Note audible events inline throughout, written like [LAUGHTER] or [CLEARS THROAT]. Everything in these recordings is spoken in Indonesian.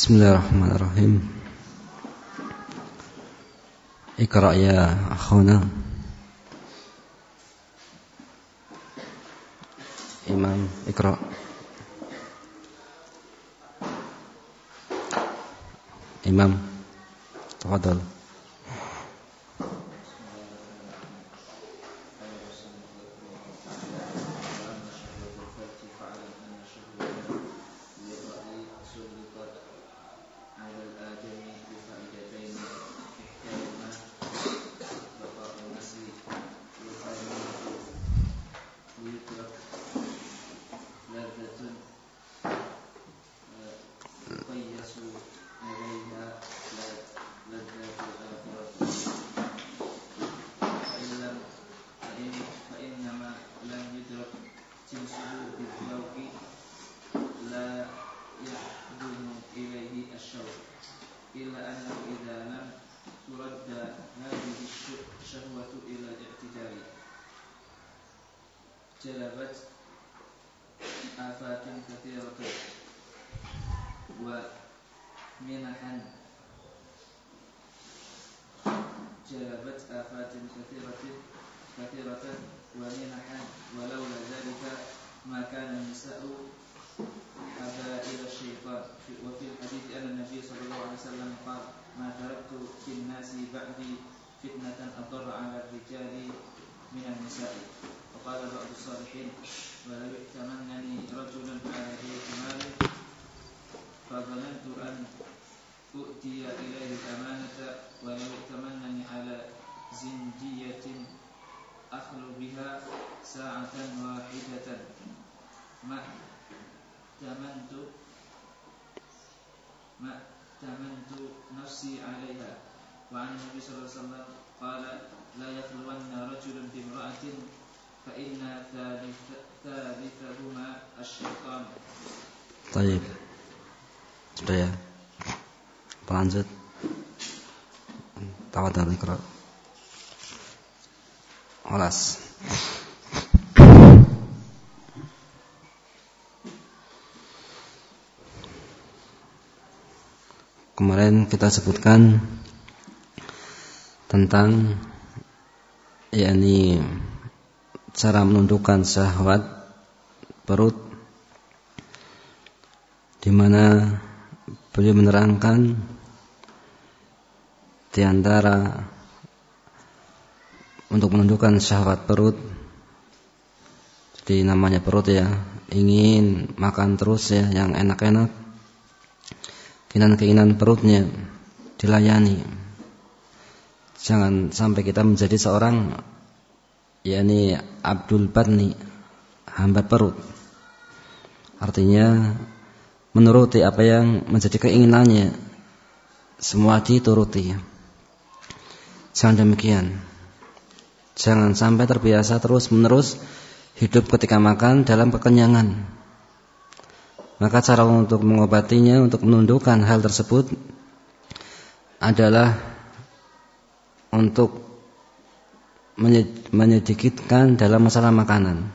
بسم الله الرحمن الرحيم. اقرأ يا أخونا. إمام اقرأ. الشهوة إلى الاعتدال جلبت آفات كثيرة ومنحا جلبت آفات كثيرة كثيرة ومنحا ولولا ذلك ما كان النساء حبائل الشيطان وفي الحديث أن النبي صلى الله عليه وسلم قال ما تركت في الناس بعدي فتنة أضر على الرجال من النساء. وقال بعض الصالحين Taib. Sudah ya. Lanjut. Tawadal ikra. Alas. Kemarin kita sebutkan tentang yakni cara menundukkan syahwat perut di mana beliau menerangkan di antara untuk menundukkan syahwat perut jadi namanya perut ya ingin makan terus ya yang enak-enak keinginan-keinginan perutnya dilayani. Jangan sampai kita menjadi seorang yakni Abdul Badni hamba perut. Artinya menuruti apa yang menjadi keinginannya. Semua dituruti. Jangan demikian. Jangan sampai terbiasa terus menerus hidup ketika makan dalam kekenyangan. Maka cara untuk mengobatinya untuk menundukkan hal tersebut adalah untuk menyedikitkan dalam masalah makanan.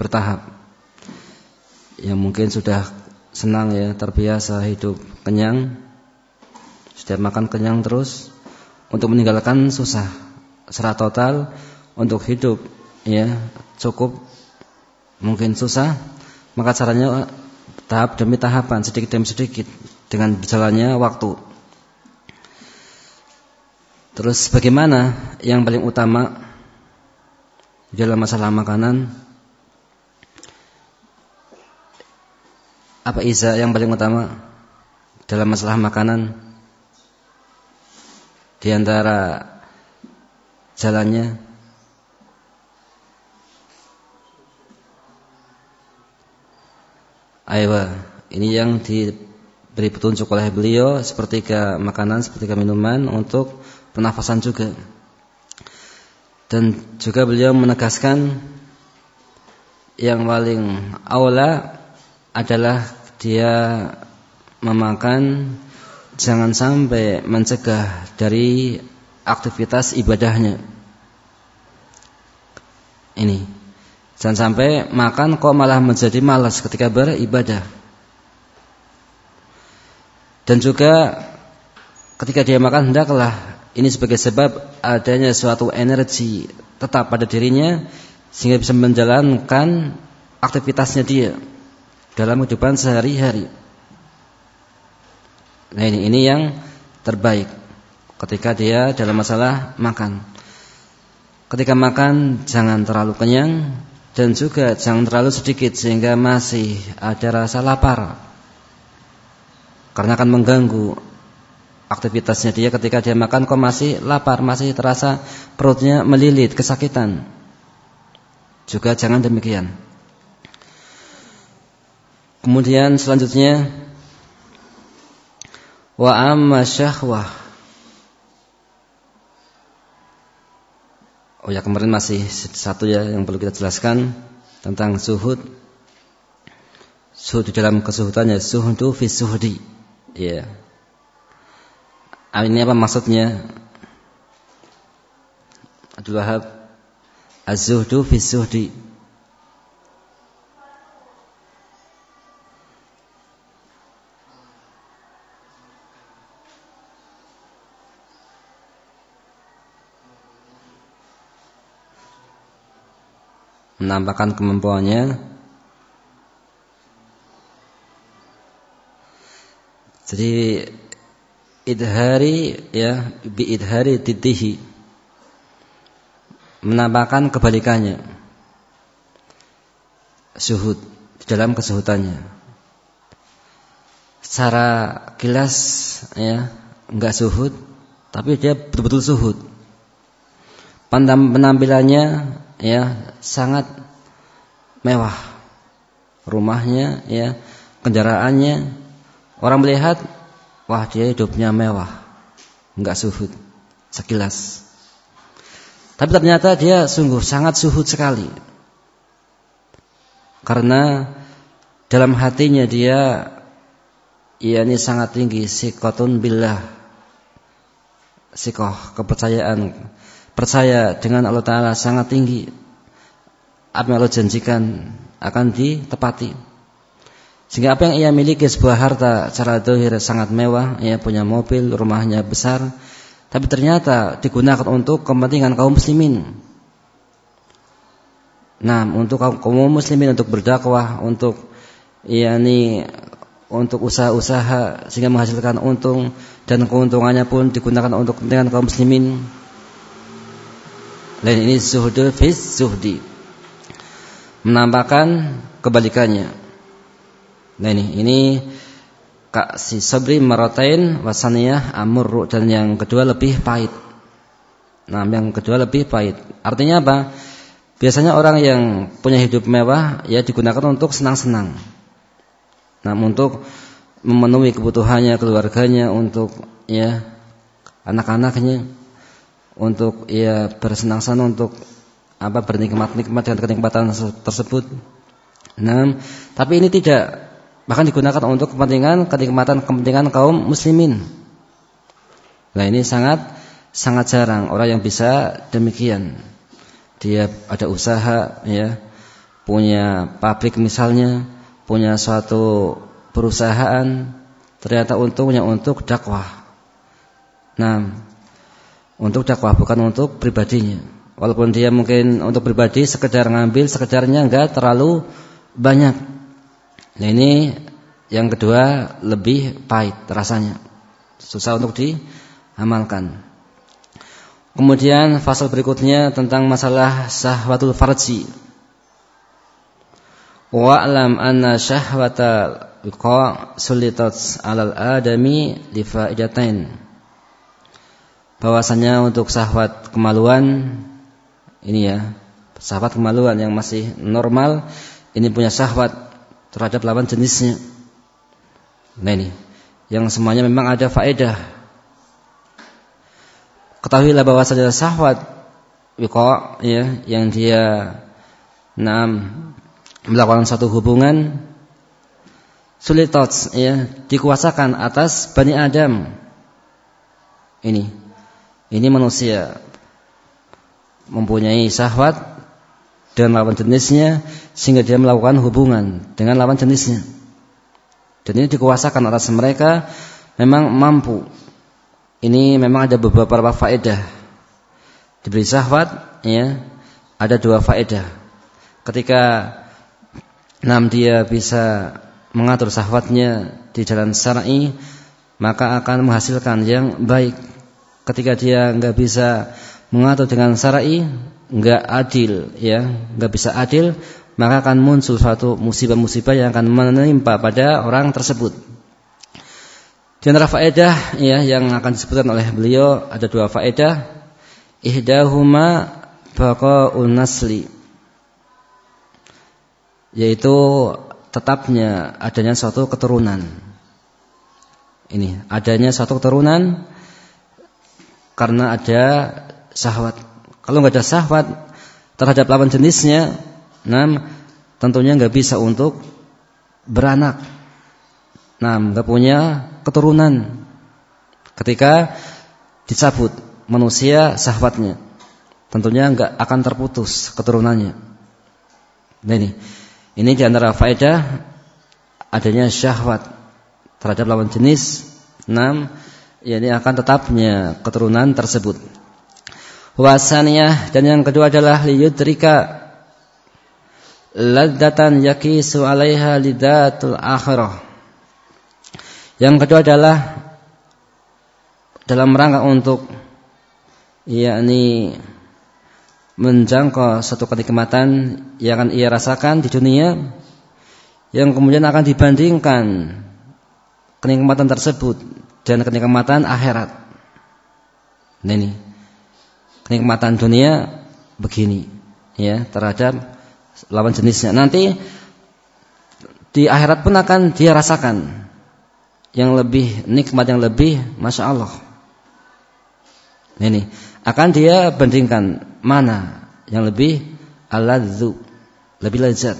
Bertahap. Yang mungkin sudah senang ya, terbiasa hidup kenyang. Setiap makan kenyang terus. Untuk meninggalkan susah. Secara total untuk hidup ya cukup mungkin susah. Maka caranya tahap demi tahapan, sedikit demi sedikit dengan berjalannya waktu. Terus bagaimana yang paling utama dalam masalah makanan? Apa iza yang paling utama dalam masalah makanan? Di antara jalannya Ayo, ini yang diberi petunjuk oleh beliau seperti ke makanan, seperti ke minuman untuk pernafasan juga. Dan juga beliau menegaskan yang paling awla adalah dia memakan jangan sampai mencegah dari aktivitas ibadahnya. Ini. Jangan sampai makan kok malah menjadi malas ketika beribadah. Dan juga ketika dia makan hendaklah ini sebagai sebab adanya suatu energi tetap pada dirinya sehingga bisa menjalankan aktivitasnya dia dalam kehidupan sehari-hari. Nah ini ini yang terbaik ketika dia dalam masalah makan. Ketika makan jangan terlalu kenyang dan juga jangan terlalu sedikit sehingga masih ada rasa lapar. Karena akan mengganggu aktivitasnya dia ketika dia makan kok masih lapar, masih terasa perutnya melilit, kesakitan. Juga jangan demikian. Kemudian selanjutnya wa amma syahwah. Oh ya kemarin masih satu ya yang perlu kita jelaskan tentang suhud. Suhud dalam kesuhutannya suhudu fi suhudi. Ya. Yeah. Ini apa maksudnya? Abdul Wahab Az-zuhdu fi suhdi. Menampakkan kemampuannya. Jadi idhari ya bi idhari titihi. Menampakkan kebalikannya. Suhud di dalam kesuhutannya. Secara kilas ya enggak suhud tapi dia betul-betul suhud. Penampilannya ya sangat mewah rumahnya ya kendaraannya Orang melihat, wah dia hidupnya mewah, enggak suhud, sekilas. Tapi ternyata dia sungguh sangat suhud sekali. Karena dalam hatinya dia ia ini sangat tinggi sikotun billah. Sikoh kepercayaan percaya dengan Allah Taala sangat tinggi. Apa yang Allah janjikan akan ditepati. Sehingga apa yang ia miliki sebuah harta secara dohir sangat mewah, ia punya mobil, rumahnya besar, tapi ternyata digunakan untuk kepentingan kaum muslimin. Nah, untuk kaum muslimin untuk berdakwah, untuk yakni untuk usaha-usaha sehingga menghasilkan untung dan keuntungannya pun digunakan untuk kepentingan kaum muslimin. Lain ini zuhud fis zuhdi. Menampakkan kebalikannya. Nah ini, ini kak si sabri maratain wasaniyah amur dan yang kedua lebih pahit. Nah yang kedua lebih pahit. Artinya apa? Biasanya orang yang punya hidup mewah ya digunakan untuk senang-senang. Nah untuk memenuhi kebutuhannya keluarganya untuk ya anak-anaknya untuk ya bersenang-senang untuk apa bernikmat-nikmat dengan kenikmatan tersebut. Nah, tapi ini tidak bahkan digunakan untuk kepentingan kenikmatan kepentingan kaum muslimin. Nah ini sangat sangat jarang orang yang bisa demikian. Dia ada usaha ya, punya pabrik misalnya, punya suatu perusahaan, ternyata untungnya untuk dakwah. Nah, untuk dakwah bukan untuk pribadinya. Walaupun dia mungkin untuk pribadi sekedar ngambil sekedarnya enggak terlalu banyak Nah ini yang kedua lebih pahit rasanya. Susah untuk diamalkan. Kemudian fasal berikutnya tentang masalah sahwatul farji. Wa'lam anna syahwata wiqa sulitat alal adami li faidatain. Bahwasanya untuk sahwat kemaluan ini ya, sahwat kemaluan yang masih normal ini punya sahwat terhadap lawan jenisnya. Nah ini, yang semuanya memang ada faedah. Ketahuilah bahwa saja sahwat wiqa ya yang dia enam melakukan satu hubungan sulitot ya dikuasakan atas Bani Adam. Ini ini manusia mempunyai sahwat dengan lawan jenisnya sehingga dia melakukan hubungan dengan lawan jenisnya. Dan ini dikuasakan atas mereka memang mampu. Ini memang ada beberapa faedah. Diberi syahwat, ya, ada dua faedah. Ketika nam dia bisa mengatur syahwatnya di jalan syar'i, maka akan menghasilkan yang baik. Ketika dia nggak bisa mengatur dengan syar'i, nggak adil, ya, nggak bisa adil, maka akan muncul suatu musibah-musibah yang akan menimpa pada orang tersebut. Di antara faedah ya yang akan disebutkan oleh beliau ada dua faedah. Ihdahuma baqaun nasli. Yaitu tetapnya adanya suatu keturunan. Ini adanya suatu keturunan karena ada syahwat. Kalau nggak ada syahwat terhadap lawan jenisnya, nah tentunya nggak bisa untuk beranak. Nah, nggak punya keturunan ketika dicabut manusia syahwatnya tentunya enggak akan terputus keturunannya nah ini ini di antara faedah adanya syahwat terhadap lawan jenis enam ini akan tetapnya keturunan tersebut. Wasaniyah dan yang kedua adalah liyudrika ladzatan yakisu alaiha lidatul akhirah. Yang kedua adalah dalam rangka untuk yakni menjangkau satu kenikmatan yang akan ia rasakan di dunia yang kemudian akan dibandingkan kenikmatan tersebut dan kenikmatan akhirat. Nah ini kenikmatan dunia begini ya terhadap lawan jenisnya. Nanti di akhirat pun akan dia rasakan yang lebih nikmat yang lebih masya Allah. Ini akan dia bandingkan mana yang lebih aladzu, lebih lezat.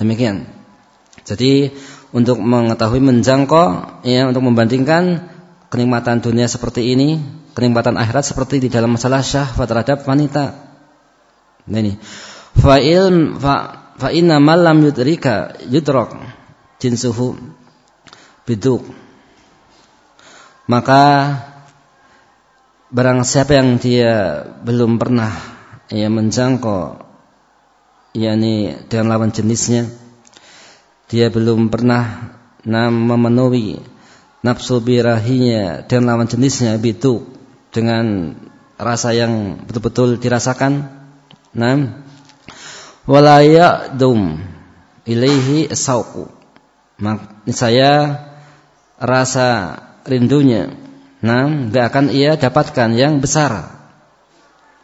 Demikian. Jadi untuk mengetahui menjangkau ya untuk membandingkan kenikmatan dunia seperti ini, kenikmatan akhirat seperti di dalam masalah syahwat terhadap wanita. Nah ini. Fa'il fa fa malam yudrika yudrak jinsuhu biduk maka barang siapa yang dia belum pernah ya menjangkau yakni dengan lawan jenisnya dia belum pernah nam memenuhi nafsu birahinya dengan lawan jenisnya biduk dengan rasa yang betul-betul dirasakan. Nam wala dum ilaihi sauqu saya rasa rindunya nah nggak akan ia dapatkan yang besar.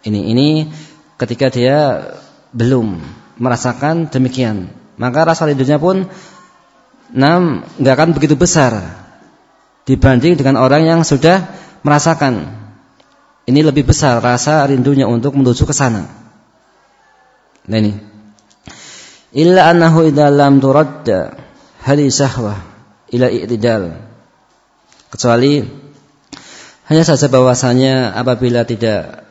Ini ini ketika dia belum merasakan demikian maka rasa rindunya pun nah nggak akan begitu besar dibanding dengan orang yang sudah merasakan. Ini lebih besar rasa rindunya untuk menuju ke sana. Nah ini. Illa annahu idza lam turadda hali sahwah ila i'tidal. Kecuali hanya saja bahwasanya apabila tidak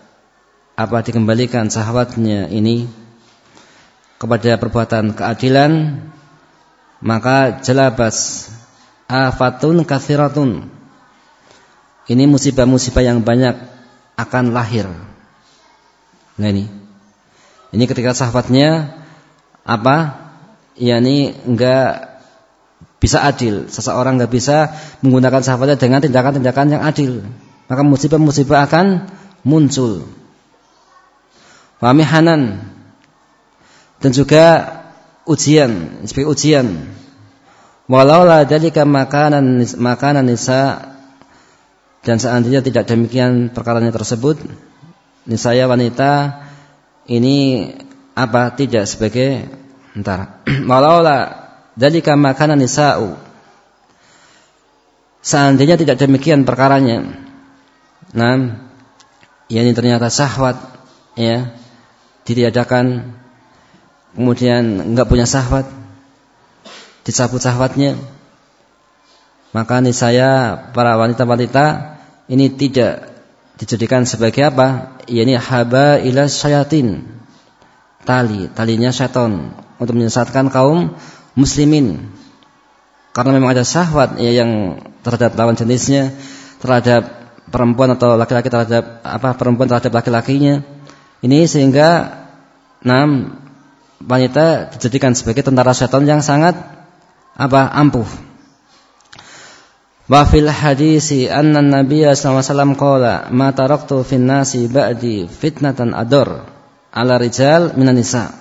apa dikembalikan sahwatnya ini kepada perbuatan keadilan maka jelabas afatun kathiratun ini musibah-musibah yang banyak akan lahir nah ini ini ketika sahwatnya apa yakni enggak bisa adil. Seseorang nggak bisa menggunakan sahabatnya dengan tindakan-tindakan yang adil. Maka musibah-musibah akan muncul. Wamihanan dan juga ujian, sebagai ujian. Walau la dalika makanan makanan nisa dan seandainya tidak demikian perkaranya tersebut, nisaya wanita ini apa tidak sebagai entar. [CLEARS THROAT] Walau la Dalika makanan nisa'u. Seandainya tidak demikian perkaranya. Nah, ini ternyata syahwat ya ditiadakan kemudian enggak punya syahwat dicabut syahwatnya maka ini saya para wanita-wanita ini tidak dijadikan sebagai apa? ini haba ila syayatin. Tali, talinya syaitan. Untuk menyesatkan kaum muslimin. Karena memang ada syahwat ya, yang terhadap lawan jenisnya, terhadap perempuan atau laki-laki terhadap apa? Perempuan terhadap laki-lakinya. Ini sehingga enam wanita dijadikan sebagai tentara setan yang sangat apa ampuh. Wa fil hadisi anna Nabi sallallahu alaihi wasallam qala ma taraktu fin nasi ba'di fitnatan ador ala rijal minan nisa.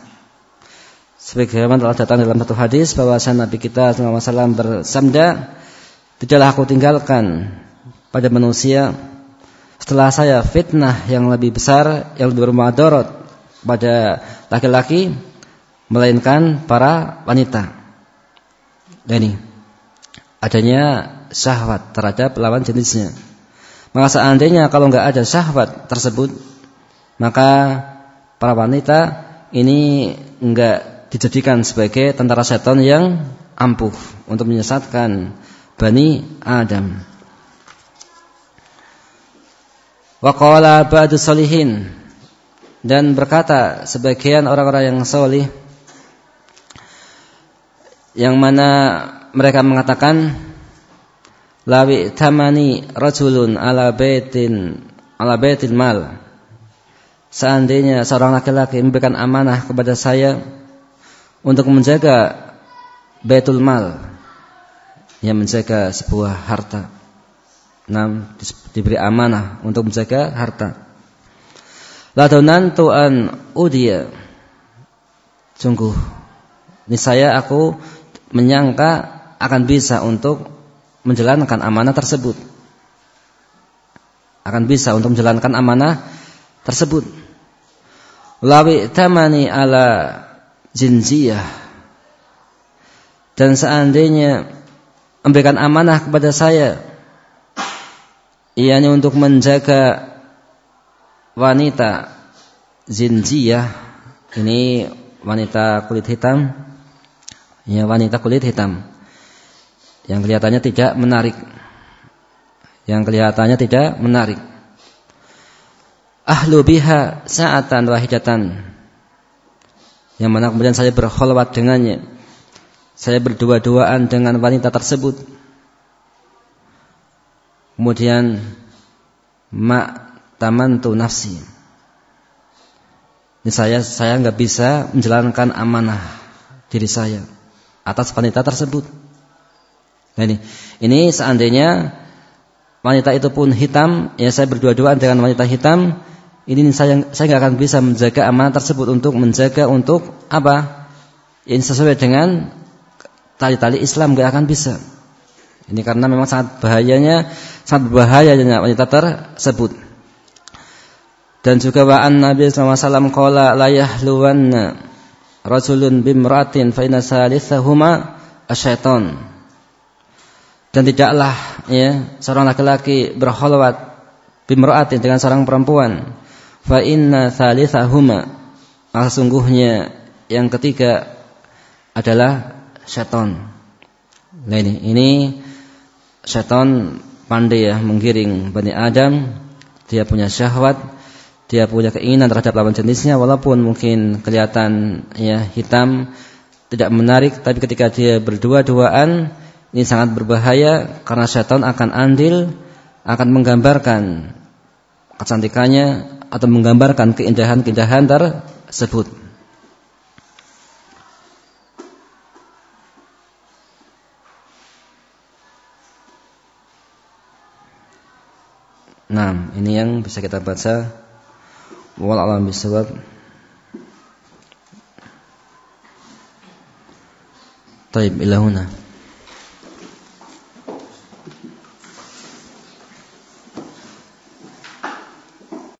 Sebagaimana telah datang dalam satu hadis bahwa Nabi kita sallallahu alaihi wasallam bersabda, "Tidaklah aku tinggalkan pada manusia setelah saya fitnah yang lebih besar yang lebih bermudarat pada laki-laki melainkan para wanita. Dan ini adanya syahwat terhadap lawan jenisnya. Maka seandainya kalau nggak ada syahwat tersebut, maka para wanita ini nggak dijadikan sebagai tentara setan yang ampuh untuk menyesatkan Bani Adam. Waqala ba'du salihin dan berkata sebagian orang-orang yang salih yang mana mereka mengatakan lawi tamani rajulun ala baitin ala baitil mal seandainya seorang laki-laki memberikan amanah kepada saya untuk menjaga baitul mal yang menjaga sebuah harta Nam diberi amanah untuk menjaga harta. Ladonantu an udia. Sungguh niscaya aku menyangka akan bisa untuk menjalankan amanah tersebut. Akan bisa untuk menjalankan amanah tersebut. Lawi tamani ala jinziyah. Dan seandainya memberikan amanah kepada saya yakni untuk menjaga wanita zinjiyah ini wanita kulit hitam ya wanita kulit hitam. Yang kelihatannya tidak menarik. Yang kelihatannya tidak menarik. Ahlu biha sa'atan wahidatan. Yang mana kemudian saya berkholwat dengannya. Saya berdua-duaan dengan wanita tersebut. Kemudian mak tamantu nafsi. Ini saya saya nggak bisa menjalankan amanah diri saya atas wanita tersebut. Ini, ini seandainya wanita itu pun hitam, ya saya berdua-duaan dengan wanita hitam, ini saya saya nggak akan bisa menjaga amanah tersebut untuk menjaga untuk apa? Ini sesuai dengan tali-tali Islam nggak akan bisa. Ini karena memang sangat bahayanya, sangat bahayanya wanita tersebut. Dan juga wa'an Nabi SAW Kala la yahluwanna Rajulun bimratin fa inna salithahuma asyaiton Dan tidaklah ya seorang laki-laki berkholwat bimratin dengan seorang perempuan fa inna salithahuma maka sungguhnya yang ketiga adalah syaitan. Nah ini, ini Syaitan pandai ya menggiring Bani Adam. Dia punya syahwat, dia punya keinginan terhadap lawan jenisnya walaupun mungkin kelihatan ya hitam tidak menarik tapi ketika dia berdua-duaan ini sangat berbahaya karena syaitan akan andil akan menggambarkan kecantikannya atau menggambarkan keindahan-keindahan tersebut. Nah, ini yang bisa kita baca. والله أعلم بالسبب. طيب إلى هنا.